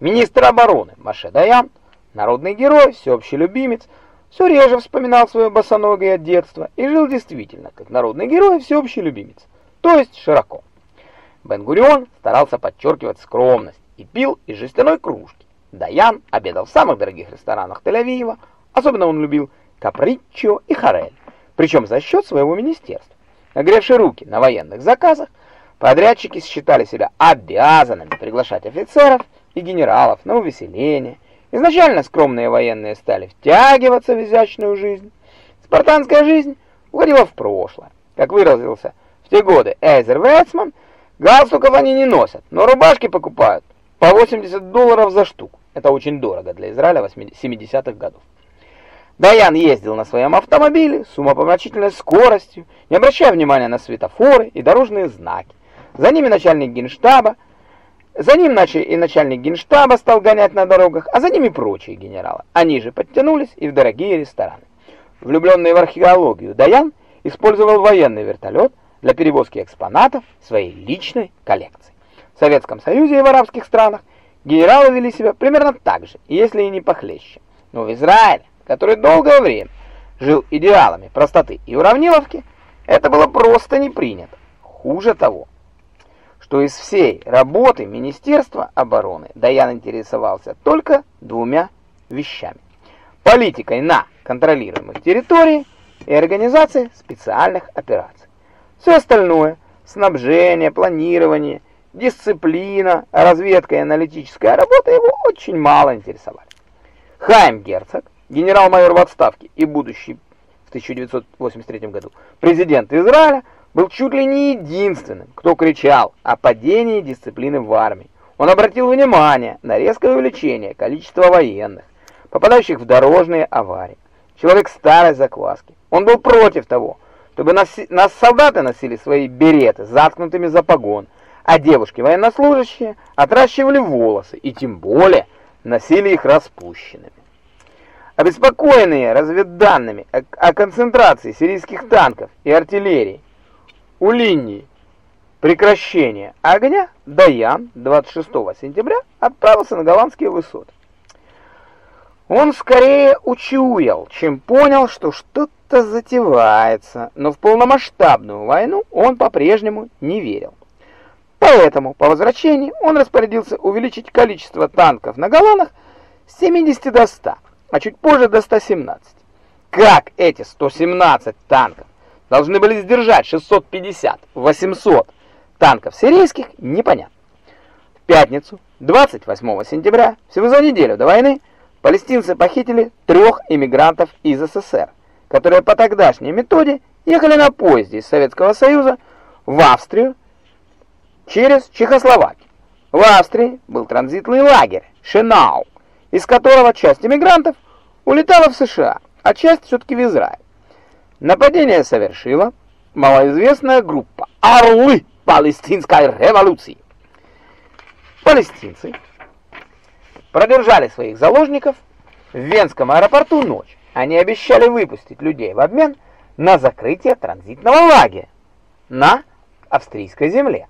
Министр обороны Маше Даян, народный герой, всеобщий любимец, все реже вспоминал свое босоногое детство и жил действительно как народный герой и всеобщий любимец, то есть широко. Бен-Гурион старался подчеркивать скромность и пил из жестяной кружки. Даян обедал в самых дорогих ресторанах Тель-Авива, особенно он любил каприччо и харель, причем за счет своего министерства. Нагревши руки на военных заказах, подрядчики считали себя обязанными приглашать офицеров и генералов на увеселение. Изначально скромные военные стали втягиваться в изящную жизнь. Спартанская жизнь уходила в прошлое. Как выразился в те годы Эйзер Вейцман, галстуков они не носят, но рубашки покупают по 80 долларов за штуку. Это очень дорого для Израиля 70-х годов. Даян ездил на своем автомобиле с умопомрачительной скоростью, не обращая внимания на светофоры и дорожные знаки. За ними начальник генштаба, за ним начали и начальник генштаба стал гонять на дорогах, а за ними прочие генералы. Они же подтянулись и в дорогие рестораны. Влюбленный в археологию Даян использовал военный вертолет для перевозки экспонатов своей личной коллекции. В Советском Союзе и в арабских странах генералы вели себя примерно так же, если и не похлеще. Но в Израиле который долгое время жил идеалами простоты и уравниловки, это было просто не принято. Хуже того, что из всей работы Министерства обороны Даян интересовался только двумя вещами. Политикой на контролируемых территориях и организацией специальных операций. Все остальное – снабжение, планирование, дисциплина, разведка и аналитическая работа его очень мало интересовали. Хайм Герцог генерал-майор в отставке и будущий в 1983 году президент Израиля, был чуть ли не единственным, кто кричал о падении дисциплины в армии. Он обратил внимание на резкое увеличение количества военных, попадающих в дорожные аварии. Человек старой закваски. Он был против того, чтобы нас, нас солдаты носили свои береты заткнутыми за погон, а девушки-военнослужащие отращивали волосы и тем более носили их распущенными. Обеспокоенные разведданными о, о концентрации сирийских танков и артиллерии у линии прекращения огня, Даян 26 сентября отправился на голландские высоты. Он скорее учуял, чем понял, что что-то затевается, но в полномасштабную войну он по-прежнему не верил. Поэтому по возвращении он распорядился увеличить количество танков на Голландах с 70 до 100 а чуть позже до 117. Как эти 117 танков должны были сдержать 650-800 танков сирийских, непонятно. В пятницу, 28 сентября, всего за неделю до войны, палестинцы похитили трех иммигрантов из СССР, которые по тогдашней методе ехали на поезде из Советского Союза в Австрию через Чехословакию. В Австрии был транзитный лагерь Шенау, из которого часть иммигрантов улетала в США, а часть все-таки в Израиль. Нападение совершила малоизвестная группа «Орлы палестинской революции». Палестинцы продержали своих заложников в Венском аэропорту ночь. Они обещали выпустить людей в обмен на закрытие транзитного лагеря на австрийской земле.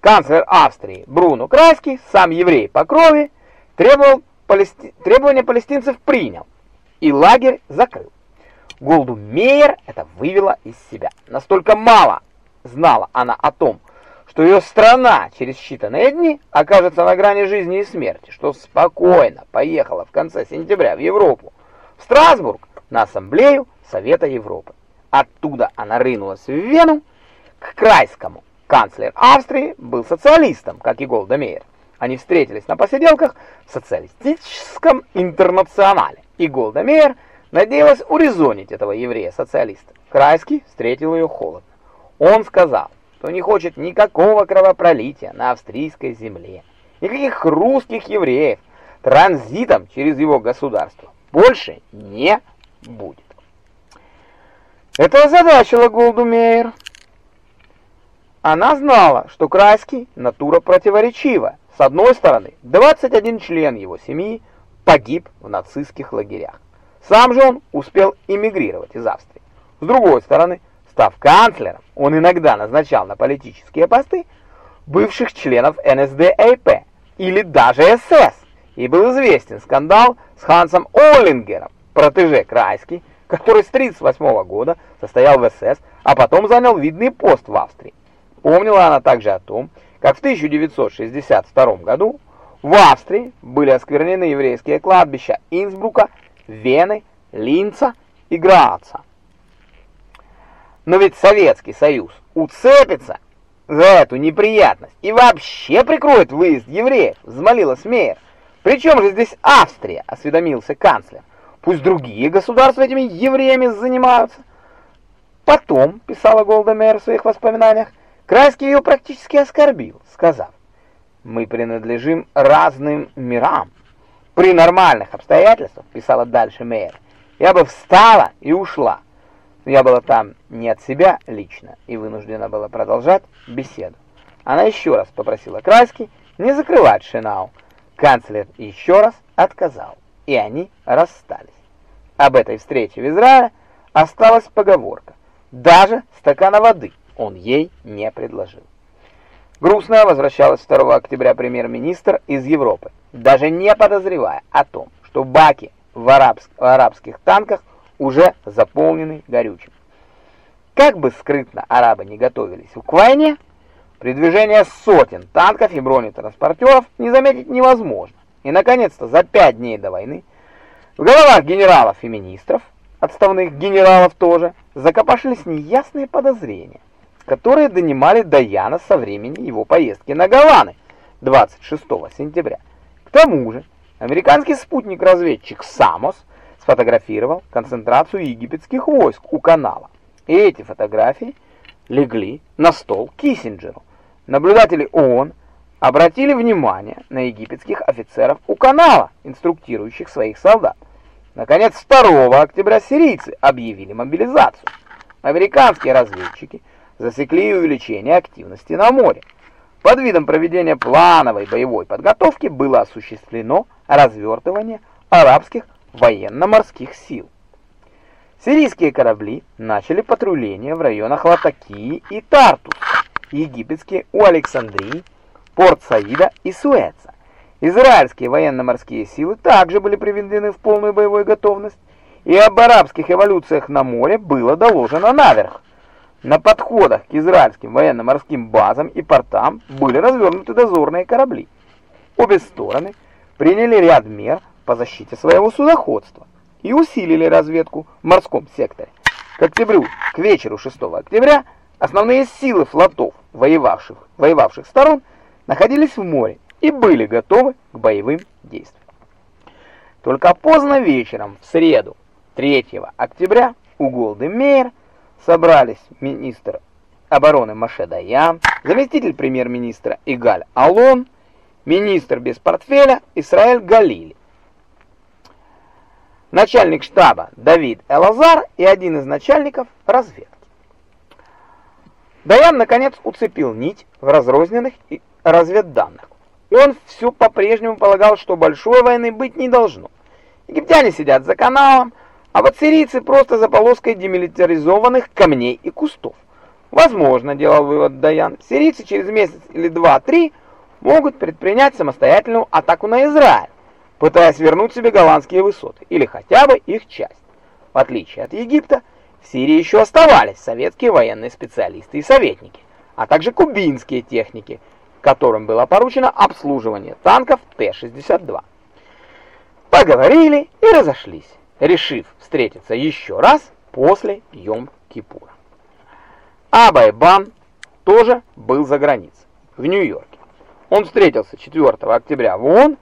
Канцлер Австрии Бруно Крайский, сам еврей по крови, требовал палести... требования палестинцев принял, и лагерь закрыл. Голду Мейер это вывело из себя. Настолько мало знала она о том, что ее страна через считанные дни окажется на грани жизни и смерти, что спокойно поехала в конце сентября в Европу, в Страсбург, на ассамблею Совета Европы. Оттуда она рынулась в Вену к Крайскому. Канцлер Австрии был социалистом, как и Голда Мейер. Они встретились на посиделках в социалистическом интернационале, и Голда Меир надеялась урезонить этого еврея-социалиста. Крайский встретил ее холодно. Он сказал, что не хочет никакого кровопролития на австрийской земле, никаких русских евреев транзитом через его государство больше не будет. Это озадачило Голду Меир. Она знала, что Крайский натура противоречивая, с одной стороны, 21 член его семьи погиб в нацистских лагерях. Сам же он успел эмигрировать из Австрии. С другой стороны, став канцлером, он иногда назначал на политические посты бывших членов НСДАП или даже СС И был известен скандал с Хансом Оллингером, протеже Крайский, который с 1938 года состоял в СС, а потом занял видный пост в Австрии. Помнила она также о том, как в 1962 году в Австрии были осквернены еврейские кладбища Инсбрука, Вены, Линца и Граца. Но ведь Советский Союз уцепится за эту неприятность и вообще прикроет выезд евреев, взмолилась Мейер. Причем же здесь Австрия, осведомился канцлер. Пусть другие государства этими евреями занимаются. Потом, писала Голда Мейер в своих воспоминаниях, Крайский ее практически оскорбил, сказав, «Мы принадлежим разным мирам». При нормальных обстоятельствах, писала дальше Мейер, я бы встала и ушла. Но я была там не от себя лично и вынуждена была продолжать беседу. Она еще раз попросила Крайский не закрывать Шинау. Канцлер еще раз отказал, и они расстались. Об этой встрече в Израиле осталась поговорка. Даже стакана воды он ей не предложил. Грустно возвращалась 2 октября премьер-министр из Европы, даже не подозревая о том, что баки в, арабск, в арабских танках уже заполнены горючим. Как бы скрытно арабы не готовились к войне, при движении сотен танков и бронетранспортеров не заметить невозможно. И, наконец-то, за пять дней до войны в головах генералов и министров, отставных генералов тоже, закопошились неясные подозрения, которые донимали Даяна со времени его поездки на Гаваны 26 сентября. Тому же, американский спутник-разведчик Самос – сфотографировал концентрацию египетских войск у канала. И эти фотографии легли на стол Киссинджеру. Наблюдатели ООН обратили внимание на египетских офицеров у канала, инструктирующих своих солдат. Наконец, 2 октября сирийцы объявили мобилизацию. Американские разведчики засекли увеличение активности на море. Под видом проведения плановой боевой подготовки было осуществлено развертывание арабских военно-морских сил. Сирийские корабли начали патрулирование в районах Латакии и Тартус, египетские у Александрии, Порт-Саида и Суэца. Израильские военно-морские силы также были приведены в полную боевую готовность, и об арабских эволюциях на море было доложено наверх. На подходах к израильским военно-морским базам и портам были развернуты дозорные корабли. Обе стороны приняли ряд мер по защите своего судоходства и усилили разведку в морском секторе. К октябрю, к вечеру 6 октября основные силы флотов, воевавших, воевавших сторон, находились в море и были готовы к боевым действиям. Только поздно вечером, в среду, 3 октября, у Голды Мейер собрались министр обороны Маше Даян, заместитель премьер-министра Игаль Алон, министр без портфеля Исраэль Галили начальник штаба Давид Элазар и один из начальников разведки. Даян, наконец, уцепил нить в разрозненных разведданных. Он все по-прежнему полагал, что большой войны быть не должно. Египтяне сидят за каналом, а вот сирийцы просто за полоской демилитаризованных камней и кустов. Возможно, делал вывод Даян, сирийцы через месяц или два-три могут предпринять самостоятельную атаку на Израиль пытаясь вернуть себе голландские высоты, или хотя бы их часть. В отличие от Египта, в Сирии еще оставались советские военные специалисты и советники, а также кубинские техники, которым было поручено обслуживание танков Т-62. Поговорили и разошлись, решив встретиться еще раз после Йом-Кипура. Абайбан тоже был за границей, в Нью-Йорке. Он встретился 4 октября в ООН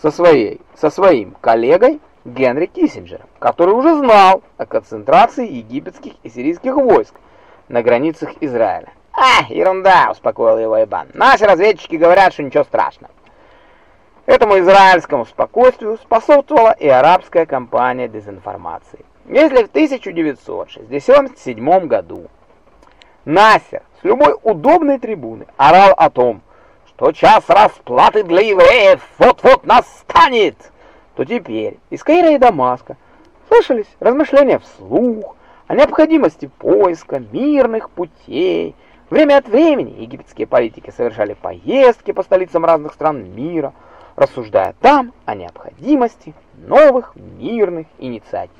со своей, со своим коллегой Генри Киссинджером, который уже знал о концентрации египетских и сирийских войск на границах Израиля. «А, ерунда!» — успокоил его Ибан. «Наши разведчики говорят, что ничего страшного». Этому израильскому спокойствию способствовала и арабская кампания дезинформации. Если в 1967 году Насер с любой удобной трибуны орал о том, что час расплаты для евреев вот-вот настанет, то теперь из Каира и Дамаска слышались размышления вслух о необходимости поиска мирных путей. Время от времени египетские политики совершали поездки по столицам разных стран мира, рассуждая там о необходимости новых мирных инициатив.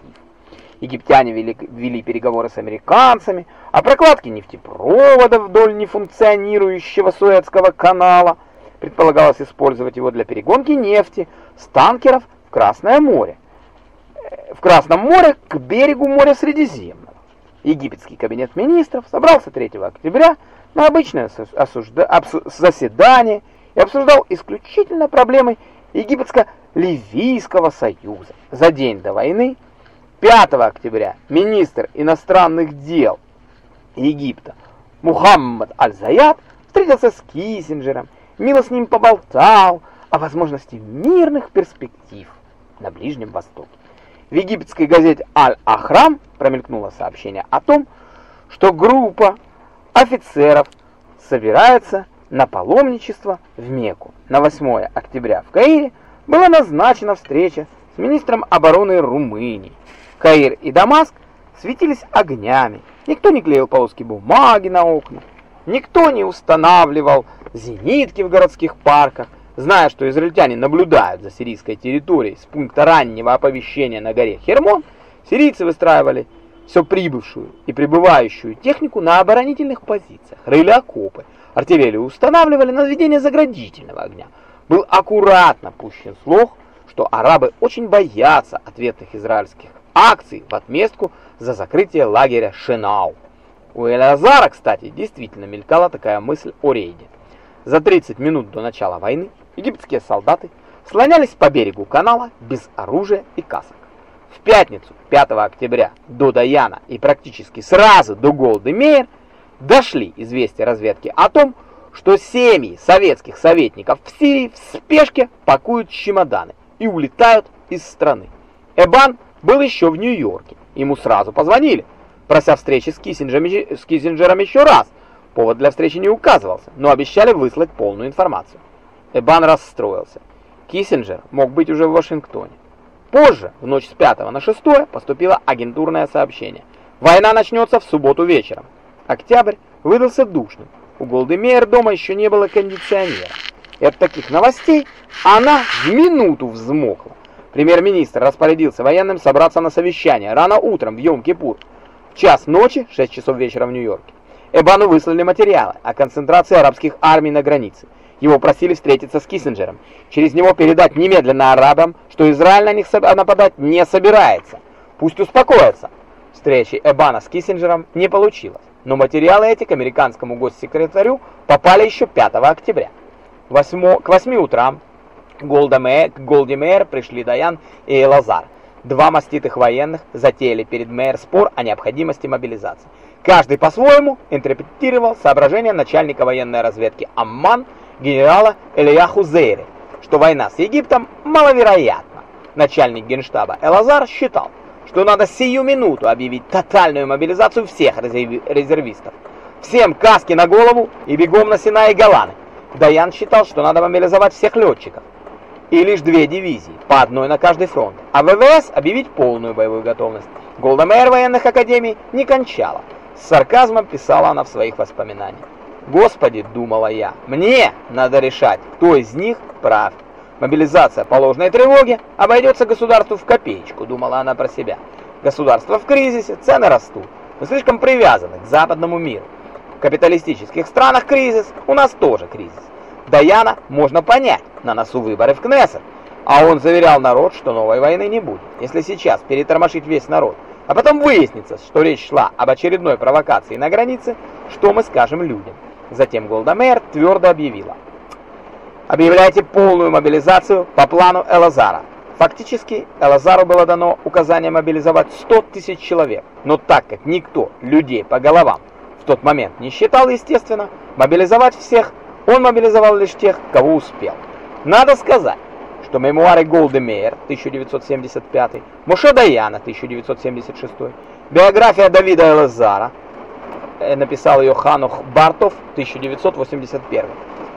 Египтяне вели, вели переговоры с американцами о прокладке нефтепровода вдоль нефункционирующего Суэцкого канала. Предполагалось использовать его для перегонки нефти с танкеров в Красное море. В Красном море к берегу моря Средиземного. Египетский кабинет министров собрался 3 октября на обычное заседание и обсуждал исключительно проблемы Египетско-Ливийского союза. За день до войны 5 октября министр иностранных дел Египта Мухаммад Аль-Заяд встретился с Киссинджером, мило с ним поболтал о возможности мирных перспектив на Ближнем Востоке. В египетской газете Аль-Ахрам промелькнуло сообщение о том, что группа офицеров собирается на паломничество в Мекку. На 8 октября в Каире была назначена встреча с министром обороны Румынии. Каир и Дамаск светились огнями. Никто не клеил полоски бумаги на окна. Никто не устанавливал зенитки в городских парках. Зная, что израильтяне наблюдают за сирийской территорией с пункта раннего оповещения на горе Хермон, сирийцы выстраивали все прибывшую и прибывающую технику на оборонительных позициях, рыли окопы, артиллерию устанавливали на наведение заградительного огня. Был аккуратно пущен слух, что арабы очень боятся ответных израильских акций в отместку за закрытие лагеря Шенау. У Элязара, кстати, действительно мелькала такая мысль о рейде. За 30 минут до начала войны египетские солдаты слонялись по берегу канала без оружия и касок. В пятницу, 5 октября, до Даяна и практически сразу до Голды-Мейер дошли известия разведки о том, что семьи советских советников в Сирии в спешке пакуют чемоданы и улетают из страны. Эбан был еще в Нью-Йорке. Ему сразу позвонили, прося встречи с Киссинджером, с Киссинджером еще раз. Повод для встречи не указывался, но обещали выслать полную информацию. Эбан расстроился. Киссинджер мог быть уже в Вашингтоне. Позже, в ночь с 5 на 6, поступило агентурное сообщение. Война начнется в субботу вечером. Октябрь выдался душным. У Голдемейр дома еще не было кондиционера. И от таких новостей она в минуту взмокла. Премьер-министр распорядился военным собраться на совещание рано утром в Йом-Кипур. В час ночи, 6 часов вечера в Нью-Йорке. Эбану выслали материалы о концентрации арабских армий на границе. Его просили встретиться с Киссинджером. Через него передать немедленно арабам, что Израиль на них нападать не собирается. Пусть успокоятся. Встречи Эбана с Киссинджером не получилось. Но материалы эти к американскому госсекретарю попали еще 5 октября. 8, к 8 утра Голдемейр, к Голдемейр пришли Даян и Элазар. Два маститых военных затеяли перед мэр спор о необходимости мобилизации. Каждый по-своему интерпретировал соображения начальника военной разведки Амман генерала Элияху Зейри, что война с Египтом маловероятна. Начальник генштаба Элазар считал, что надо сию минуту объявить тотальную мобилизацию всех резервистов. Всем каски на голову и бегом на Сина и Голаны. Даян считал, что надо мобилизовать всех летчиков и лишь две дивизии, по одной на каждый фронт, а ВВС объявить полную боевую готовность. Голдомейр военных академий не кончала. С сарказмом писала она в своих воспоминаниях. «Господи, — думала я, — мне надо решать, кто из них прав. Мобилизация по ложной тревоге обойдется государству в копеечку, — думала она про себя. Государство в кризисе, цены растут. Мы слишком привязаны к западному миру. В капиталистических странах кризис, у нас тоже кризис. Даяна можно понять, на носу выборы в Кнессет, а он заверял народ, что новой войны не будет. Если сейчас перетормошить весь народ, а потом выяснится, что речь шла об очередной провокации на границе, что мы скажем людям? Затем Голдамейр твердо объявила. Объявляйте полную мобилизацию по плану Элазара. Фактически Элазару было дано указание мобилизовать 100 тысяч человек, но так как никто людей по головам в тот момент не считал, естественно, мобилизовать всех он мобилизовал лишь тех, кого успел. Надо сказать, что мемуары Голды Мейер 1975, Моше Даяна 1976, биография Давида Элазара, э, написал ее Ханух Бартов 1981,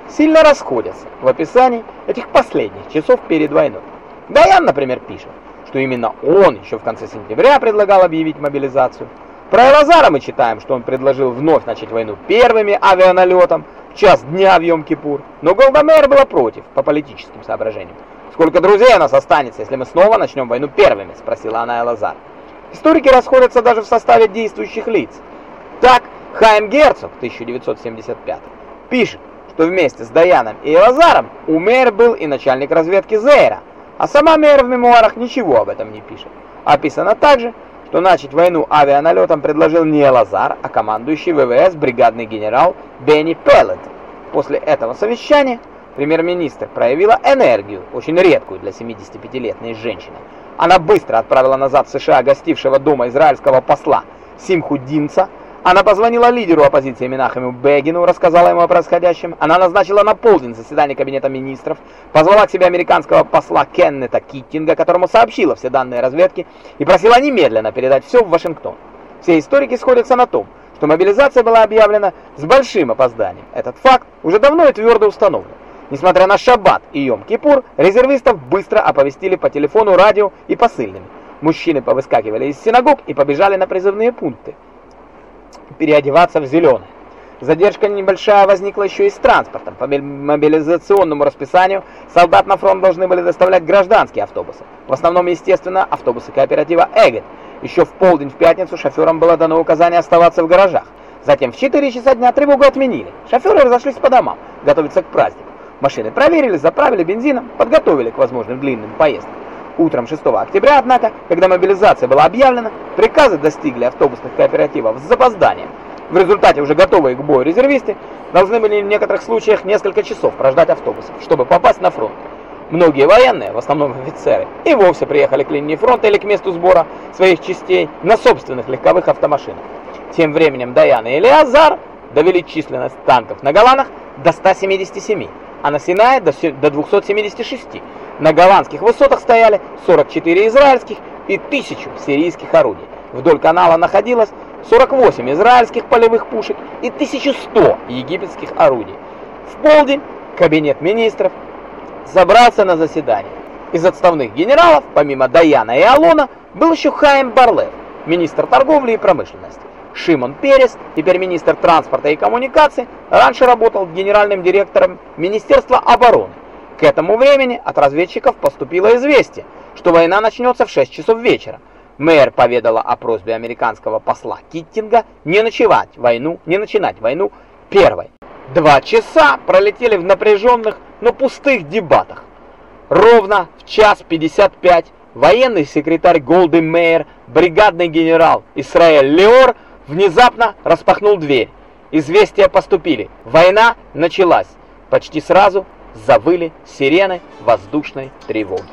сильно расходятся в описании этих последних часов перед войной. Даян, например, пишет, что именно он еще в конце сентября предлагал объявить мобилизацию. Про Элазара мы читаем, что он предложил вновь начать войну первыми авианалетом час дня в Йом-Кипур. Но Голдамейр была против, по политическим соображениям. «Сколько друзей у нас останется, если мы снова начнем войну первыми?» – спросила она Элазар. Историки расходятся даже в составе действующих лиц. Так, Хайм Герцог, 1975, пишет, что вместе с Даяном и Элазаром у Мэр был и начальник разведки Зейра, а сама Мэр в мемуарах ничего об этом не пишет. Описано также, что начать войну авианалетом предложил не Элазар, а командующий ВВС бригадный генерал Бенни Пеллет. После этого совещания премьер-министр проявила энергию, очень редкую для 75-летней женщины. Она быстро отправила назад в США гостившего дома израильского посла Симхудинца, она позвонила лидеру оппозиции Минахаму Бегину, рассказала ему о происходящем. Она назначила на полдень заседание Кабинета министров, позвала к себе американского посла Кеннета Киттинга, которому сообщила все данные разведки, и просила немедленно передать все в Вашингтон. Все историки сходятся на том, что мобилизация была объявлена с большим опозданием. Этот факт уже давно и твердо установлен. Несмотря на Шаббат и Йом-Кипур, резервистов быстро оповестили по телефону, радио и посыльными. Мужчины повыскакивали из синагог и побежали на призывные пункты переодеваться в зеленое. Задержка небольшая возникла еще и с транспортом. По мобилизационному расписанию солдат на фронт должны были доставлять гражданские автобусы. В основном, естественно, автобусы кооператива «Эгет». Еще в полдень в пятницу шоферам было дано указание оставаться в гаражах. Затем в 4 часа дня тревогу отменили. Шоферы разошлись по домам, готовиться к празднику. Машины проверили, заправили бензином, подготовили к возможным длинным поездкам. Утром 6 октября, однако, когда мобилизация была объявлена, приказы достигли автобусных кооперативов с запозданием. В результате уже готовые к бою резервисты должны были в некоторых случаях несколько часов прождать автобусов, чтобы попасть на фронт. Многие военные, в основном офицеры, и вовсе приехали к линии фронта или к месту сбора своих частей на собственных легковых автомашинах. Тем временем Даян и Элиазар довели численность танков на Голанах до 177, а на Синае до 276. На голландских высотах стояли 44 израильских и 1000 сирийских орудий. Вдоль канала находилось 48 израильских полевых пушек и 1100 египетских орудий. В полдень кабинет министров собрался на заседание. Из отставных генералов, помимо Даяна и Алона, был еще Хаим Барлев, министр торговли и промышленности. Шимон Перес, теперь министр транспорта и коммуникаций, раньше работал генеральным директором Министерства обороны. К этому времени от разведчиков поступило известие, что война начнется в 6 часов вечера. Мэр поведала о просьбе американского посла Киттинга не начинать войну, не начинать войну первой. Два часа пролетели в напряженных, но пустых дебатах. Ровно в час 55 военный секретарь Голды Мейер, бригадный генерал Исраэль Леор внезапно распахнул дверь. Известия поступили. Война началась. Почти сразу завыли сирены воздушной тревоги.